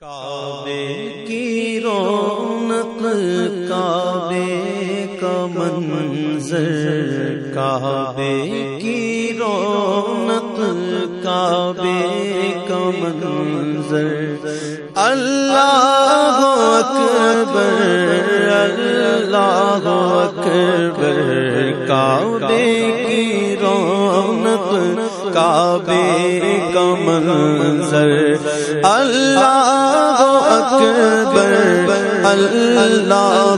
کعبے کی رونق، کعبے کا منظر، کعبے کی رونق، کعبے کا منظر۔ اللہ اکبر اللہ اکبر، کعبے کی رونق کعبے کا منظر۔ اللہ اکبر اللہ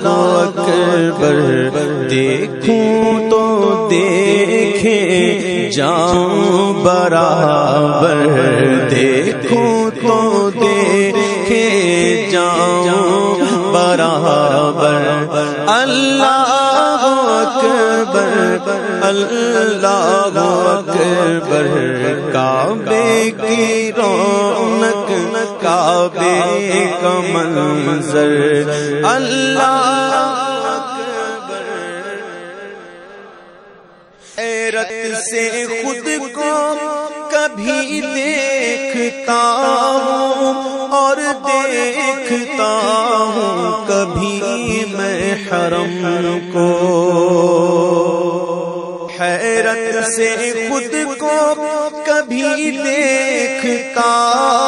اکبر۔ دیکھوں تو دیکھے جاؤں برابر۔ دیکھوں تو دیکھے جاؤں برابر۔ اللہ اکبر اللہ اکبر کعبے کی رونق، کعبے کا منظر۔ اللہ حیرت سے خود کو کبھی دیکھتا ہوں اور دیکھتا ہوں کبھی میں حرم کو۔ حیرت سے خود کو کبھی دیکھتا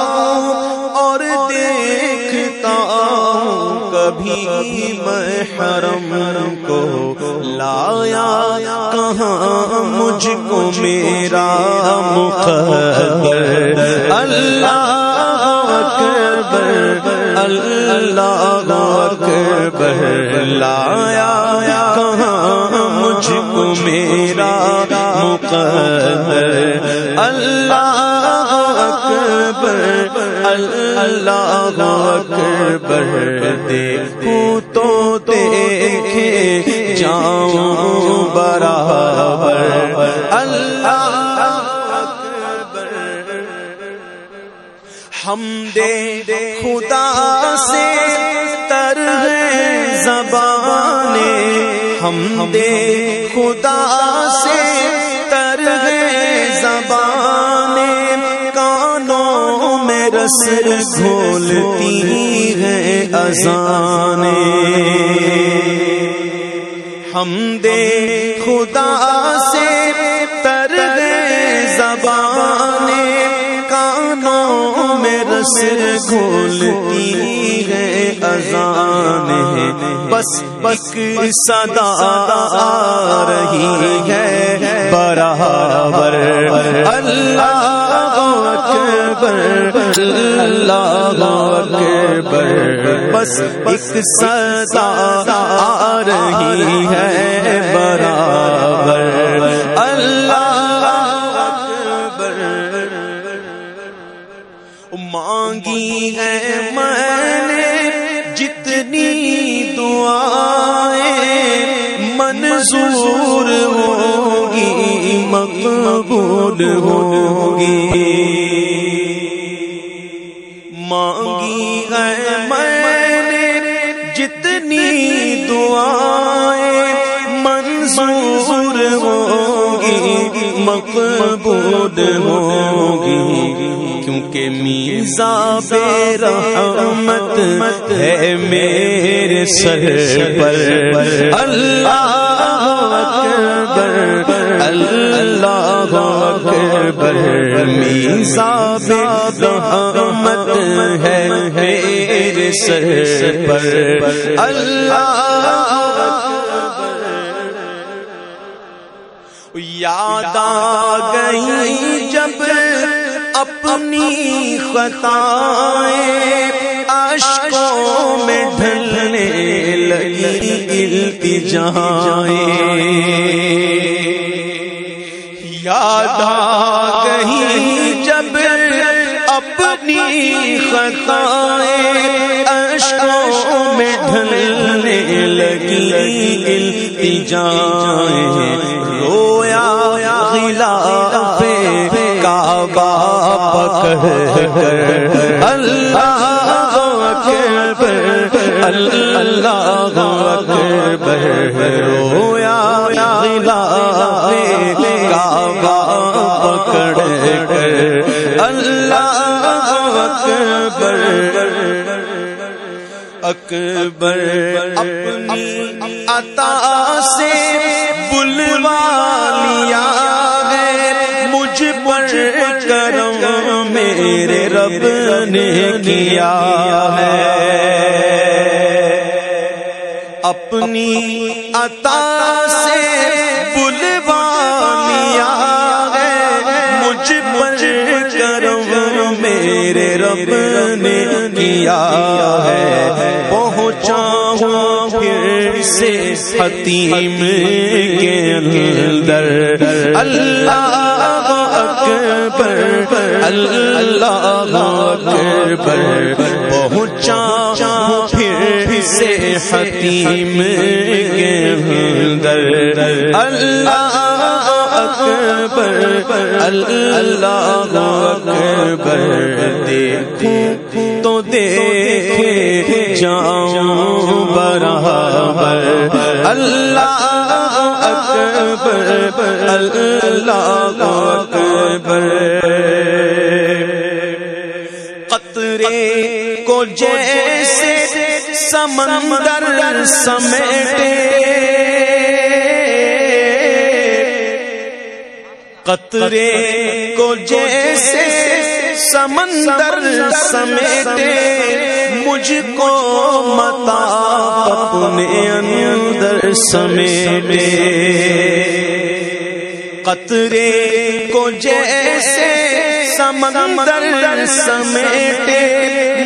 ہوں اور دیکھتا ہوں کبھی میں حرم کو لایا کہاں مجھ کو میرا مقدر اللہ اکبر اللہ اکبر، لایا کہاں مجھ کو میرا اللہ اکبر اللہ اکبر دیکھوں تو دیکھے جاؤں برابر۔ اللہ ہم دے خدا سے تر زبان ہم دے خدا سے گھولتی ہے ازان ہم دے خدا سے تر زبان۔ کانوں میں رس گھولتی ہے ازان ہے بس بس صدا آ رہی ہے۔ برابر اللہ۔ اکبر اللہ اکبر بس ایک صدا آ رہی ہے برابر۔ اللہ اکبر مانگی ہے میں نے جتنی دعائیں، منظور ہوگی، مقبول ہوگی۔ دعائیں منظور ہوگی، مقبول ہوگی، کیونکہ میزا بے رحمت ہے میرے سر پر۔ اللہ اکبر اللہ اکبر میزا بے رحمت ہے میرے سر پر۔ اللہ یاد آ گئی جب اپنی خطائیں اشکوں میں ڈھلنے لگی التجائیں۔ یاد آ گئی جب اپنی خطائیں اشکوں میں ڈھلنے کی التجائیں رویا غلاف کعبہ پکڑ کر۔ اللہ اللہ اکبر اپنی عطا سے بلوا لیا ہے مجھ پر کرم میرے رب نے کیا ہے۔ اپنی عطا سے بلوا لیا ہے مجھ پر کرم میرے رب نے کیا ہے؟ پہنچا ہوں پھر سے حتیم کے اندر۔ اللہ اکبر اللہ اکبر۔ پہنچا پھر سے حتیم کے اندر۔ اللہ اکبر اللہ اکبر۔ دیکھوں تو دیکھے جاؤں برابر۔ اللہ اکبر اللہ اکبر۔ قطرے کو جیسے سمندر سمیٹے۔ قطرے کو جیسے سمندر سمیٹے مجھ کو متا اپنے اندر سمیٹے۔ قطرے کو جیسے سمندر سمیٹے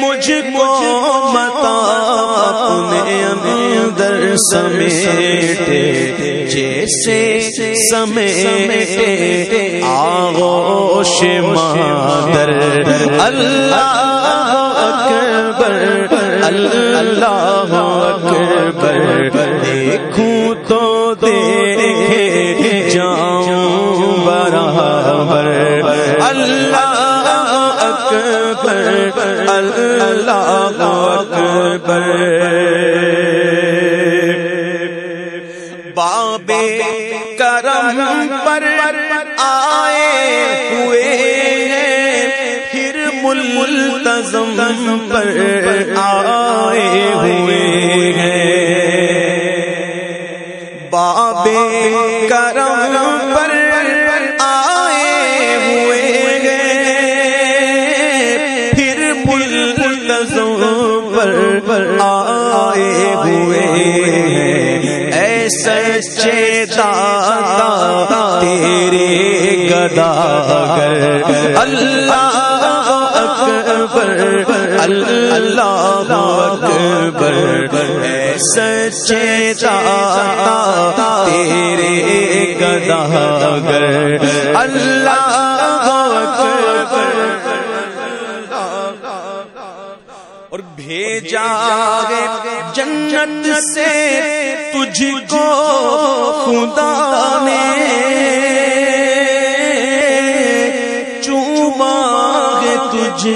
مجھ کو متا اپنے اندر سمیٹے، جیسے سمیٹے آغوش مادر۔ اللہ اکبر اللہ اکبر، دیکھوں تو دیکھے اللہ اکبر۔ بابے کرم پر آئے ہوئے پھر ملتظم پر آئے ہوئے ہیں۔ بابے اکبر اے سچے دادا تیرے گداگر اللہ اور بھیجا جنت سے تجھ کو خدا نے۔ چوما تجھ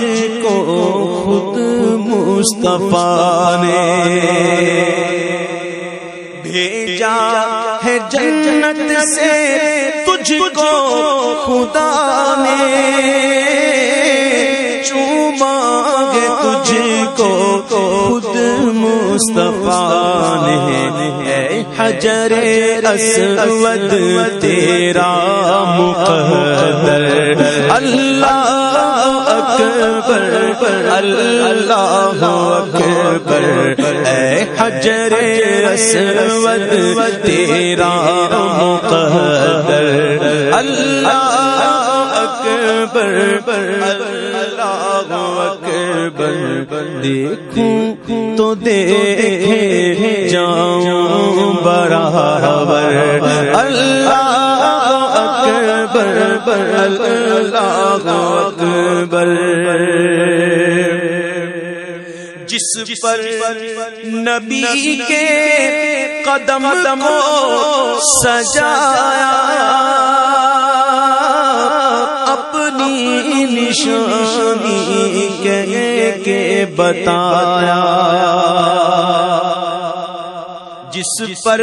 کو خود مصطفیٰ نے بھیجا ہے جنت سے تجھ کو خدا نے۔ چوما تجھ کو خود مصطفیٰ نے۔ حجر اسود، تیرا مقدر۔ اللہ اکبر، اللہ اکبر، اے حجر اسود، تیرا مقدر، اللہ اکبر اللہ اکبر، دیکھوں تو دیکھے جاؤں برابر، اللہ اکبر اللہ اکبر جس پر نبی کے قدم کو سجایا اپنی نشانی کہہ کے بتایا۔ جس پر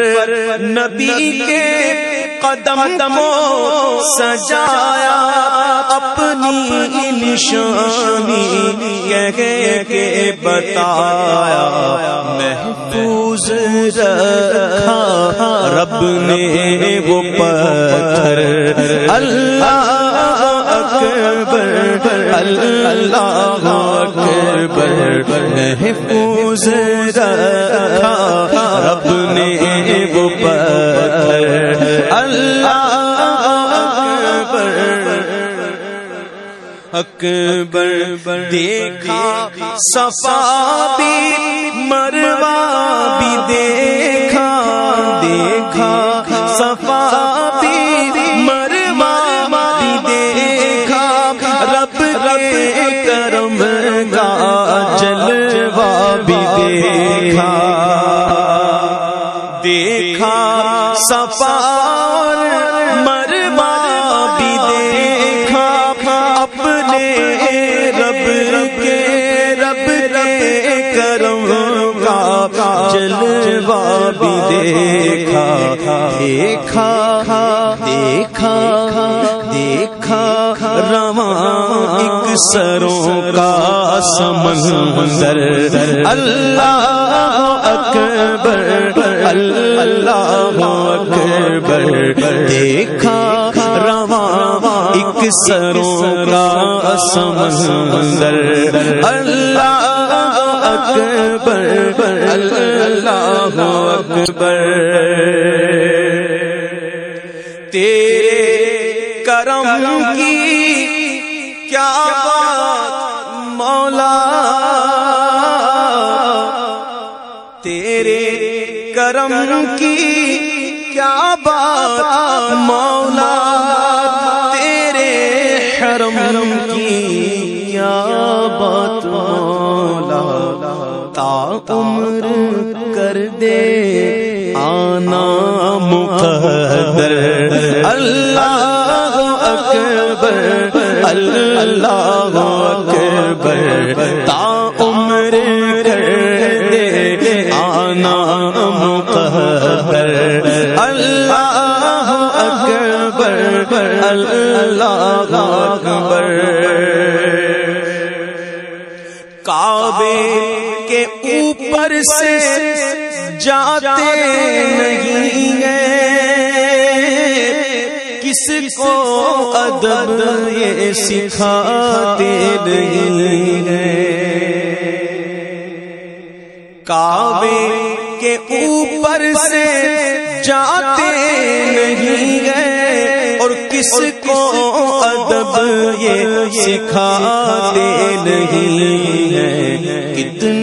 نبی کے قدم دمو سجایا اپنی نشانی کہہ کے بتایا محفوظ رکھا رب نے وہ پتھر اللہ اکبر اللہ اکبر محفوظ رکھا اکبر دیکھا، صفا بھی، مروا بھی دیکھا دیکھا، صفا بھی، مروا بھی دیکھا۔ رب کے کرم کا جلوا بھی دیکھا۔ دیکھا، صفا جلوا بھی دیکھا دیکھا دیکھا دیکھا، رواں ایک سروں کا سمندر اللہ اکبر اللہ اکبر۔ دیکھا، رواں ایک سروں کا سمندر اللہ اکبر، اللہ اکبر تیرے کرم کی کیا بات مولا۔ تیرے کرم کی کیا بات مولا۔ تیرے حرم کی کیا بات عمر کر دے۔ آنا مقدر۔ اللہ اکبر۔ اللہ اکبر۔ تا عمر کر دے۔ آنا مقدر۔ اللہ اکبر۔ اللہ اکبر۔ کعبے کے اوپر سے جاتے نہیں کس کو ادب یہ سکھاتے نہیں کعبے کے اوپر سے جاتے نہیں گئے اور کس کو ادب یہ سکھاتے نہیں ہے کتنے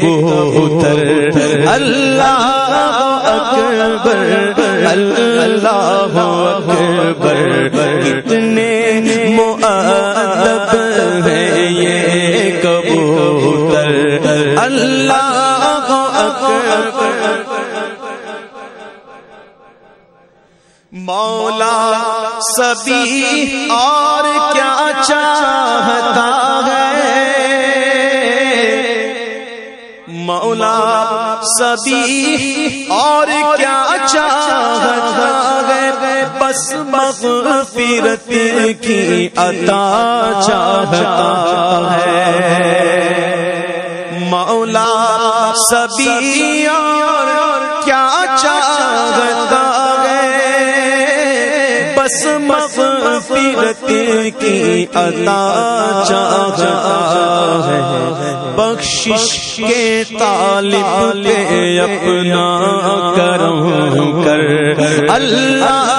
کبوتر اللہ اکبر اللہ اکبر، کتنے مؤدب ہیں یہ کبوتر، اللہ اکبر۔ مولا سبھی اور کیا چاہتا سبھی اور کیا چاہتا ہے؟ بس مغفرت کی عطا چاہتا ہے۔ مولا سبھی بس مغفرت کی عطا چاہتا ہے۔ بخشش کے طالب پہ اپنا کروں کر۔ اللہ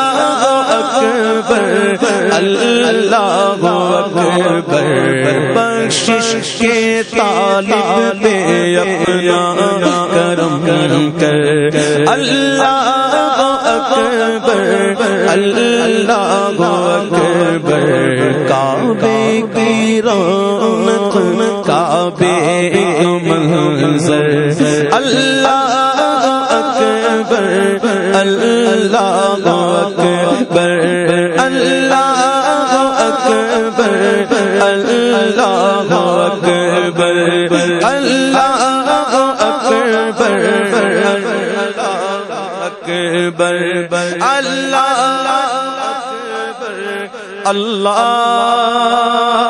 اکبر اللہ اکبر۔ بخشش کے طالب پہ اپنا کرم کر۔ اللہ اکبر اللہ اکبر کعبے کی رونق اکبر اللہ اللہ